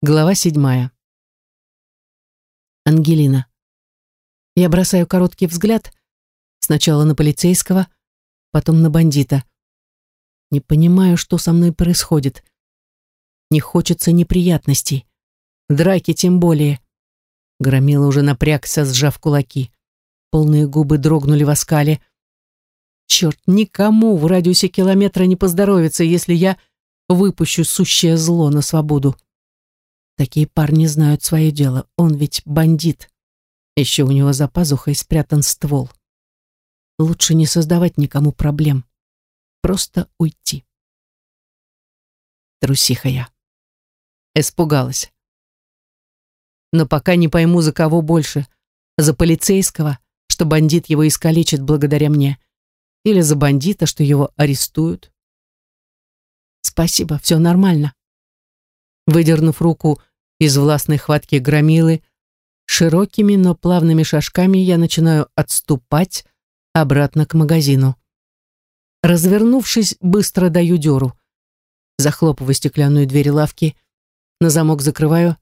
Глава седьмая. Ангелина. Я бросаю короткий взгляд сначала на полицейского, потом на бандита. Не понимаю, что со мной происходит. Не хочется неприятностей. Драки тем более. Громила уже напрягся, сжав кулаки. Полные губы дрогнули в оскале. Черт, никому в радиусе километра не поздоровится, если я выпущу сущее зло на свободу. Такие парни знают свое дело. Он ведь бандит. Еще у него за пазухой спрятан ствол. Лучше не создавать никому проблем. Просто уйти. Трусиха я. Испугалась. Но пока не пойму, за кого больше. За полицейского, что бандит его искалечит благодаря мне. Или за бандита, что его арестуют. Спасибо, все нормально. Выдернув руку из властной хватки громилы, широкими, но плавными шажками я начинаю отступать обратно к магазину. Развернувшись, быстро даю дёру. Захлопываю стеклянную дверь лавки, на замок закрываю,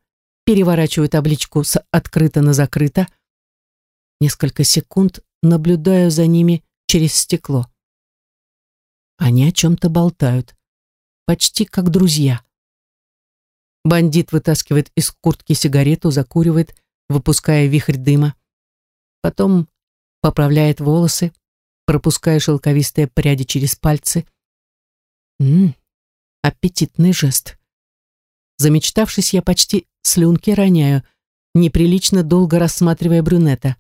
переворачиваю табличку с «открыто» на «закрыто». Несколько секунд наблюдаю за ними через стекло. Они о чем-то болтают, почти как друзья. Бандит вытаскивает из куртки сигарету, закуривает, выпуская вихрь дыма. Потом поправляет волосы, пропуская шелковистые пряди через пальцы. Ммм, аппетитный жест. Замечтавшись, я почти слюнки роняю, неприлично долго рассматривая брюнета.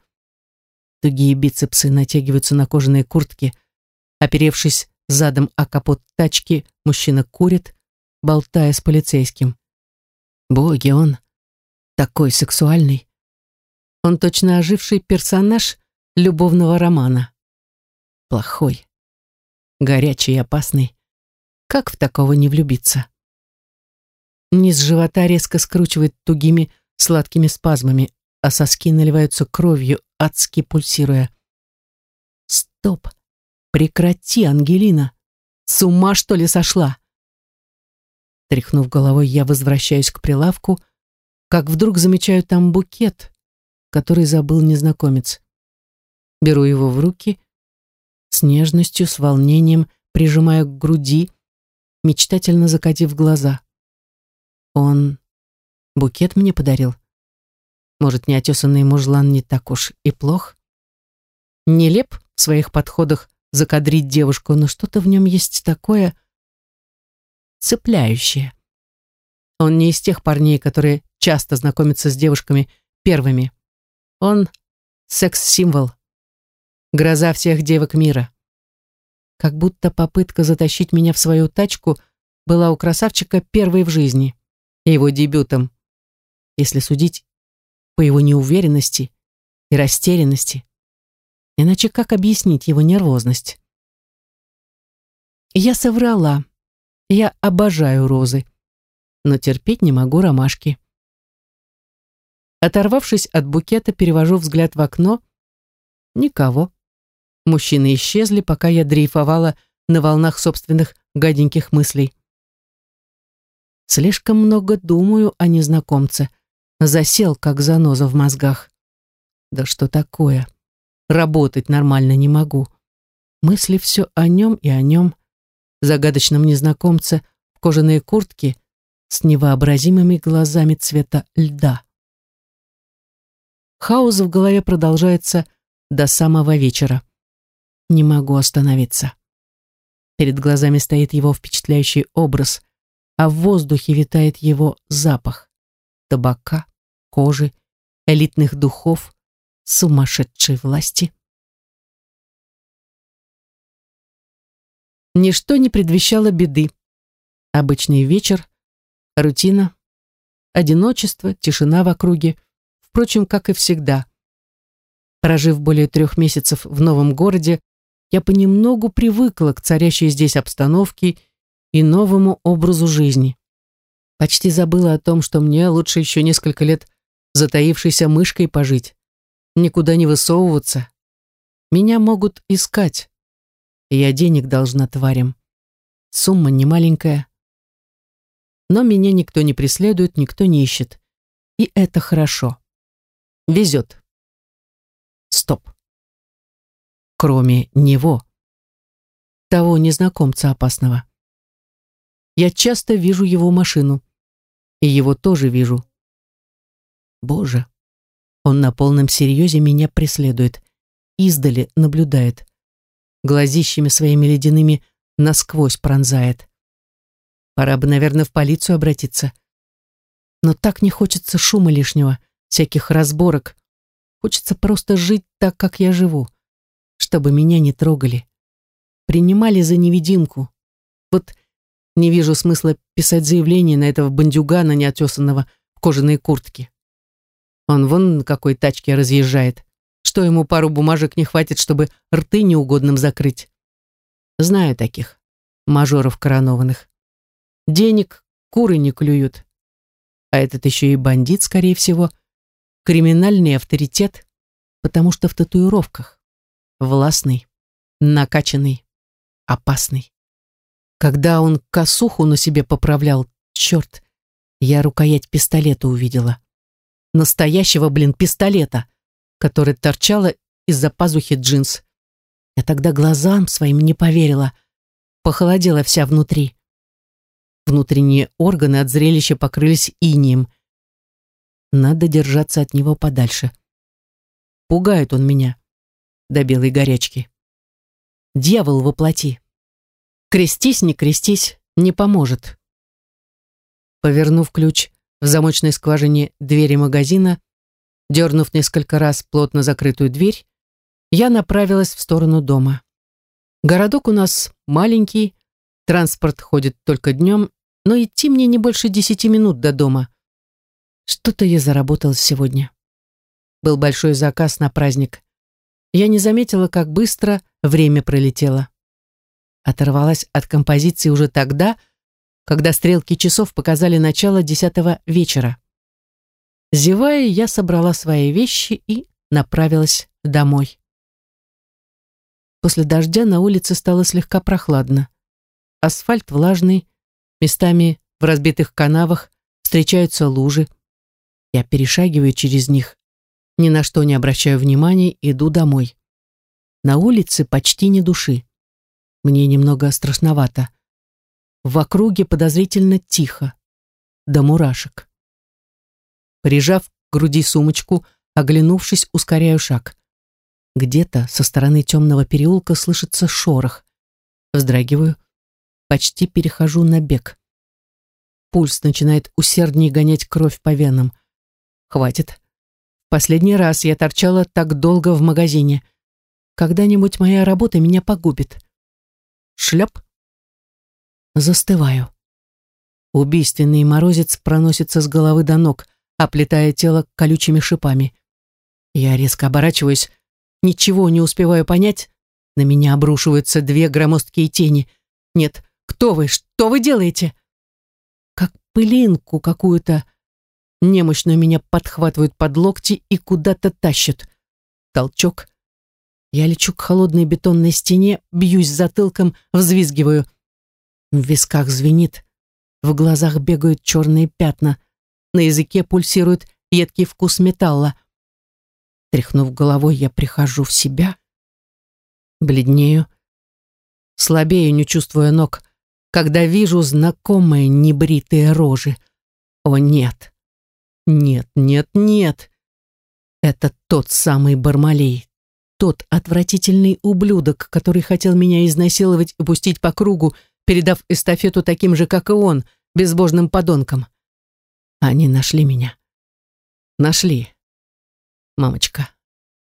Тугие бицепсы натягиваются на кожаные куртки. Оперевшись задом о капот тачки, мужчина курит, болтая с полицейским. Боги, он такой сексуальный. Он точно оживший персонаж любовного романа. Плохой, горячий и опасный. Как в такого не влюбиться? Низ живота резко скручивает тугими сладкими спазмами, а соски наливаются кровью, адски пульсируя. Стоп! Прекрати, Ангелина! С ума, что ли, сошла? Тряхнув головой, я возвращаюсь к прилавку, как вдруг замечаю там букет, который забыл незнакомец. Беру его в руки, с нежностью, с волнением прижимаю к груди, мечтательно закатив глаза. Он букет мне подарил. Может, неотесанный мужлан не так уж и плох? Нелеп в своих подходах закадрить девушку, но что-то в нем есть такое, цепляющее. Он не из тех парней, которые часто знакомятся с девушками первыми. Он секс-символ. Гроза всех девок мира. Как будто попытка затащить меня в свою тачку была у красавчика первой в жизни, его дебютом, если судить по его неуверенности и растерянности. Иначе как объяснить его нервозность? Я соврала. Я обожаю розы, но терпеть не могу ромашки. Оторвавшись от букета, перевожу взгляд в окно. Никого. Мужчины исчезли, пока я дрейфовала на волнах собственных гаденьких мыслей. Слишком много думаю о незнакомце. Засел, как заноза в мозгах. Да что такое? Работать нормально не могу. Мысли все о нем и о нем загадочном незнакомце в кожаной куртке с невообразимыми глазами цвета льда. Хаос в голове продолжается до самого вечера. Не могу остановиться. Перед глазами стоит его впечатляющий образ, а в воздухе витает его запах табака, кожи, элитных духов, сумасшедшей власти. Ничто не предвещало беды. Обычный вечер, рутина, одиночество, тишина в округе, впрочем, как и всегда. Прожив более трех месяцев в новом городе, я понемногу привыкла к царящей здесь обстановке и новому образу жизни. Почти забыла о том, что мне лучше еще несколько лет затаившейся мышкой пожить, никуда не высовываться. Меня могут искать, я денег должна тварям. Сумма немаленькая. Но меня никто не преследует, никто не ищет. И это хорошо. Везет. Стоп. Кроме него. Того незнакомца опасного. Я часто вижу его машину. И его тоже вижу. Боже, он на полном серьезе меня преследует. Издали наблюдает. Глазищами своими ледяными насквозь пронзает. Пора бы, наверное, в полицию обратиться. Но так не хочется шума лишнего, всяких разборок. Хочется просто жить так, как я живу, чтобы меня не трогали. Принимали за невидимку. Вот не вижу смысла писать заявление на этого бандюгана неотесанного в кожаной куртке. Он вон на какой тачке разъезжает. Что ему пару бумажек не хватит, чтобы рты неугодным закрыть. Знаю таких, мажоров коронованных. Денег куры не клюют. А этот еще и бандит, скорее всего. Криминальный авторитет, потому что в татуировках. Властный, накачанный, опасный. Когда он косуху на себе поправлял, черт, я рукоять пистолета увидела. Настоящего, блин, пистолета, который торчала из-за пазухи джинс. Я тогда глазам своим не поверила. Похолодела вся внутри. Внутренние органы от зрелища покрылись инием. Надо держаться от него подальше. Пугает он меня до белой горячки. Дьявол воплоти. Крестись, не крестись, не поможет. Повернув ключ в замочной скважине двери магазина, дернув несколько раз плотно закрытую дверь, я направилась в сторону дома. Городок у нас маленький, транспорт ходит только днем, но идти мне не больше десяти минут до дома. Что-то я заработала сегодня. Был большой заказ на праздник. Я не заметила, как быстро время пролетело. Оторвалась от композиции уже тогда, когда стрелки часов показали начало десятого вечера. Зевая, я собрала свои вещи и направилась домой. После дождя на улице стало слегка прохладно. Асфальт влажный, Местами в разбитых канавах встречаются лужи. Я перешагиваю через них, ни на что не обращаю внимания, иду домой. На улице почти ни души. Мне немного страшновато. В округе подозрительно тихо. До мурашек. Прижав к груди сумочку, оглянувшись, ускоряю шаг. Где-то со стороны темного переулка слышится шорох. Вздрагиваю, почти перехожу на бег. Пульс начинает усерднее гонять кровь по венам. Хватит. Последний раз я торчала так долго в магазине. Когда-нибудь моя работа меня погубит. Шлеп. Застываю. Убийственный морозец проносится с головы до ног, оплетая тело колючими шипами. Я резко оборачиваюсь, ничего не успеваю понять. На меня обрушиваются две громоздкие тени. Нет, кто вы? Что вы делаете?» Как пылинку какую-то немощную меня подхватывают под локти и куда-то тащат. Толчок. Я лечу к холодной бетонной стене, бьюсь затылком, взвизгиваю. В висках звенит, в глазах бегают черные пятна, на языке пульсирует едкий вкус металла. Тряхнув головой, я прихожу в себя, бледнею, слабею, не чувствуя ног, когда вижу знакомые небритые рожи. О нет, нет, нет, нет. Это тот самый Бармалей, тот отвратительный ублюдок, который хотел меня изнасиловать и пустить по кругу, передав эстафету таким же, как и он, безбожным подонкам. Они нашли меня. Нашли. Мамочка,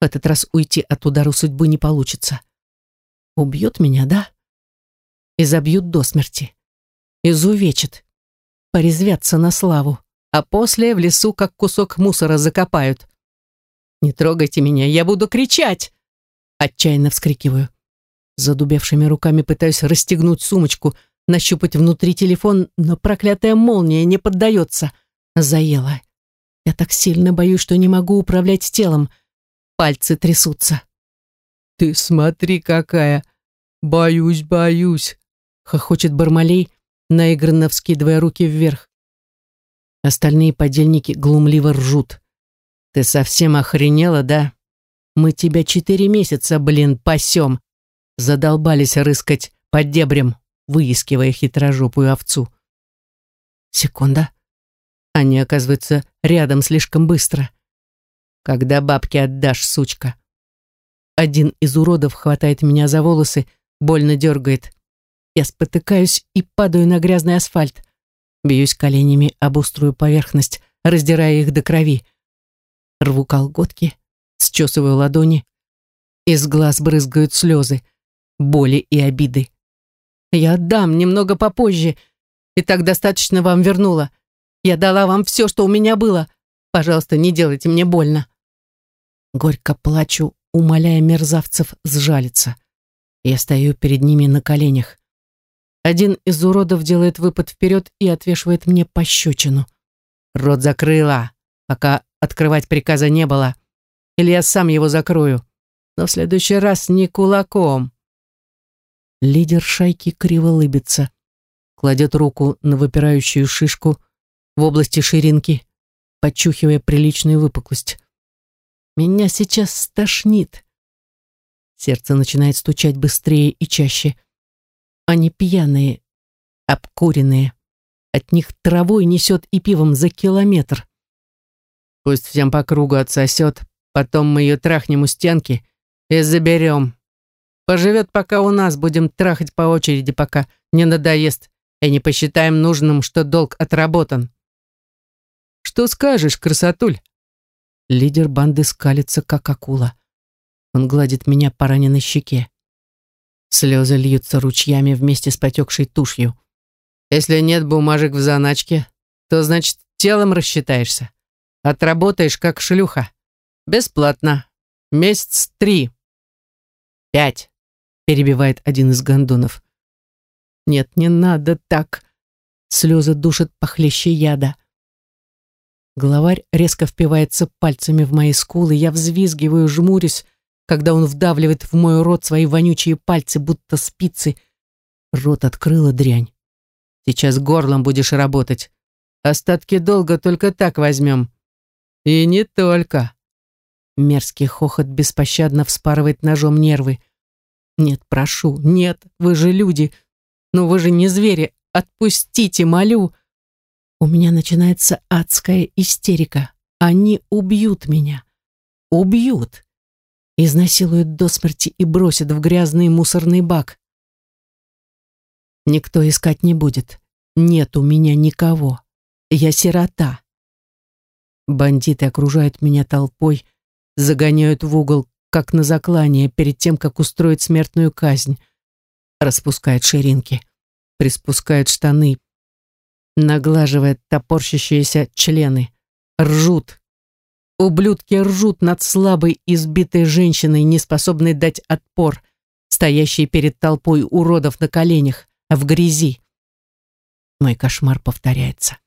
в этот раз уйти от удара судьбы не получится. Убьет меня, да? и забьют до смерти. Изувечат, порезвятся на славу, а после в лесу как кусок мусора закопают. «Не трогайте меня, я буду кричать!» Отчаянно вскрикиваю. Задубевшими руками пытаюсь расстегнуть сумочку, нащупать внутри телефон, но проклятая молния не поддается. Заела. Я так сильно боюсь, что не могу управлять телом. Пальцы трясутся. «Ты смотри, какая! Боюсь, боюсь!» хохочет Бармалей, наигранно вскидывая руки вверх. Остальные подельники глумливо ржут. «Ты совсем охренела, да? Мы тебя четыре месяца, блин, пасем!» Задолбались рыскать по дебрям, выискивая хитрожопую овцу. Секунда. Они, оказывается, рядом слишком быстро. Когда бабки отдашь, сучка? Один из уродов хватает меня за волосы, больно дергает. Я спотыкаюсь и падаю на грязный асфальт. Бьюсь коленями об острую поверхность, раздирая их до крови. Рву колготки, счесываю ладони. Из глаз брызгают слезы, боли и обиды. Я отдам немного попозже, и так достаточно вам вернула. Я дала вам все, что у меня было. Пожалуйста, не делайте мне больно. Горько плачу, умоляя мерзавцев сжалиться. Я стою перед ними на коленях. Один из уродов делает выпад вперед и отвешивает мне пощечину. Рот закрыла, пока открывать приказа не было. Или я сам его закрою. Но в следующий раз не кулаком. Лидер шайки криво лыбится. Кладет руку на выпирающую шишку в области ширинки, подчухивая приличную выпуклость. Меня сейчас стошнит. Сердце начинает стучать быстрее и чаще. Они пьяные, обкуренные. От них травой несет и пивом за километр. Пусть всем по кругу отсосет, потом мы ее трахнем у стенки и заберем. Поживет пока у нас, будем трахать по очереди, пока не надоест, и не посчитаем нужным, что долг отработан. Что скажешь, красотуль? Лидер банды скалится, как акула. Он гладит меня по раненой щеке. Слезы льются ручьями вместе с потекшей тушью. Если нет бумажек в заначке, то, значит, телом рассчитаешься. Отработаешь, как шлюха. Бесплатно. Месяц три. Пять, перебивает один из гондонов. Нет, не надо так. Слезы душат похлеще яда. Главарь резко впивается пальцами в мои скулы, я взвизгиваю, жмурюсь, когда он вдавливает в мой рот свои вонючие пальцы, будто спицы. Рот открыла дрянь. Сейчас горлом будешь работать. Остатки долга только так возьмем. И не только. Мерзкий хохот беспощадно вспарывает ножом нервы. Нет, прошу, нет, вы же люди. Ну вы же не звери. Отпустите, молю. У меня начинается адская истерика. Они убьют меня. Убьют. Изнасилуют до смерти и бросят в грязный мусорный бак. Никто искать не будет. Нет у меня никого. Я сирота. Бандиты окружают меня толпой, загоняют в угол, как на заклание, перед тем, как устроить смертную казнь. Распускают ширинки, приспускают штаны, наглаживает топорщащиеся члены. Ржут. Ублюдки ржут над слабой, избитой женщиной, не способной дать отпор, стоящей перед толпой уродов на коленях, в грязи. Мой кошмар повторяется.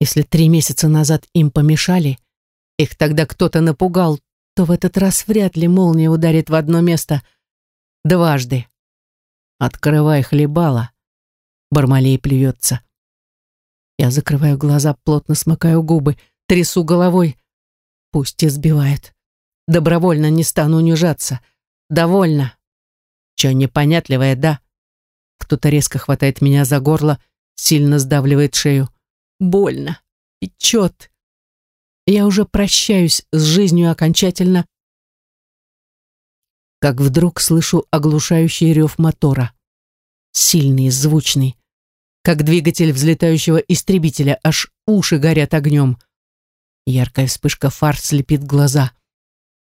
Если три месяца назад им помешали, их тогда кто-то напугал, то в этот раз вряд ли молния ударит в одно место дважды. Открывай хлебала. Бармалей плюется. Я закрываю глаза, плотно смыкаю губы, трясу головой. Пусть избивает. Добровольно не стану унижаться. Довольно. Че непонятливое, да? Кто-то резко хватает меня за горло, сильно сдавливает шею. Больно. Печет. Я уже прощаюсь с жизнью окончательно, как вдруг слышу оглушающий рев мотора. Сильный, звучный как двигатель взлетающего истребителя, аж уши горят огнем. Яркая вспышка фар слепит глаза.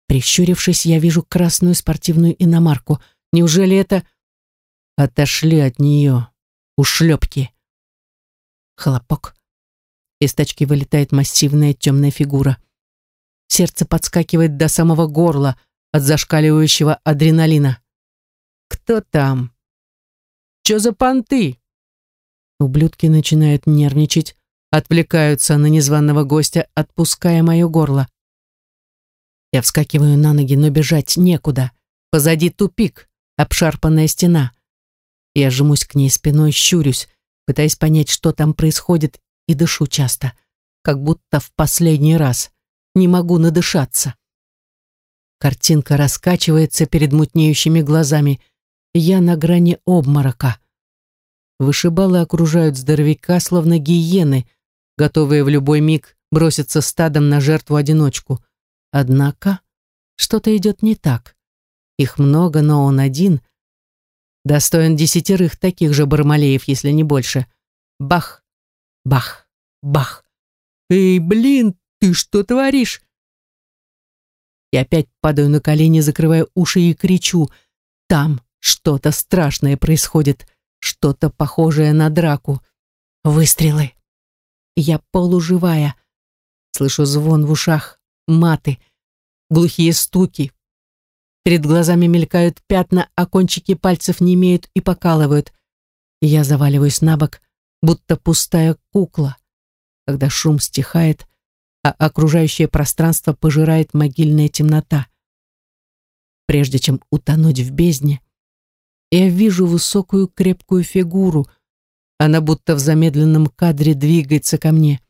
Прищурившись, я вижу красную спортивную иномарку. Неужели это... Отошли от нее. Ушлепки. Хлопок. Из тачки вылетает массивная темная фигура. Сердце подскакивает до самого горла от зашкаливающего адреналина. «Кто там?» «Чё за понты?» Ублюдки начинают нервничать, отвлекаются на незваного гостя, отпуская мое горло. Я вскакиваю на ноги, но бежать некуда. Позади тупик, обшарпанная стена. Я жмусь к ней спиной, щурюсь, пытаясь понять, что там происходит, и дышу часто. как будто в последний раз. Не могу надышаться. Картинка раскачивается перед мутнеющими глазами. Я на грани обморока. Вышибалы окружают здоровяка, словно гиены, готовые в любой миг броситься стадом на жертву-одиночку. Однако что-то идет не так. Их много, но он один. Достоин десятерых таких же бармалеев, если не больше. Бах, бах, бах. «Эй, блин, ты что творишь?» И опять падаю на колени, закрывая уши и кричу. Там что-то страшное происходит, что-то похожее на драку. Выстрелы. Я полуживая. Слышу звон в ушах, маты, глухие стуки. Перед глазами мелькают пятна, а кончики пальцев не имеют и покалывают. Я заваливаюсь на бок, будто пустая кукла. Когда шум стихает, а окружающее пространство пожирает могильная темнота. Прежде чем утонуть в бездне, я вижу высокую крепкую фигуру. Она будто в замедленном кадре двигается ко мне.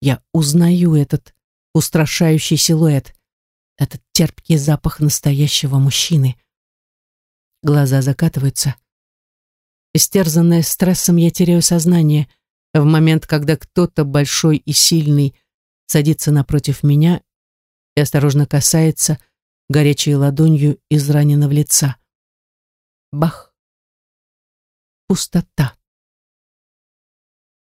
Я узнаю этот устрашающий силуэт, этот терпкий запах настоящего мужчины. Глаза закатываются. Истерзанная стрессом, я теряю сознание в момент, когда кто-то большой и сильный садится напротив меня и осторожно касается горячей ладонью израненного лица. Бах! Пустота.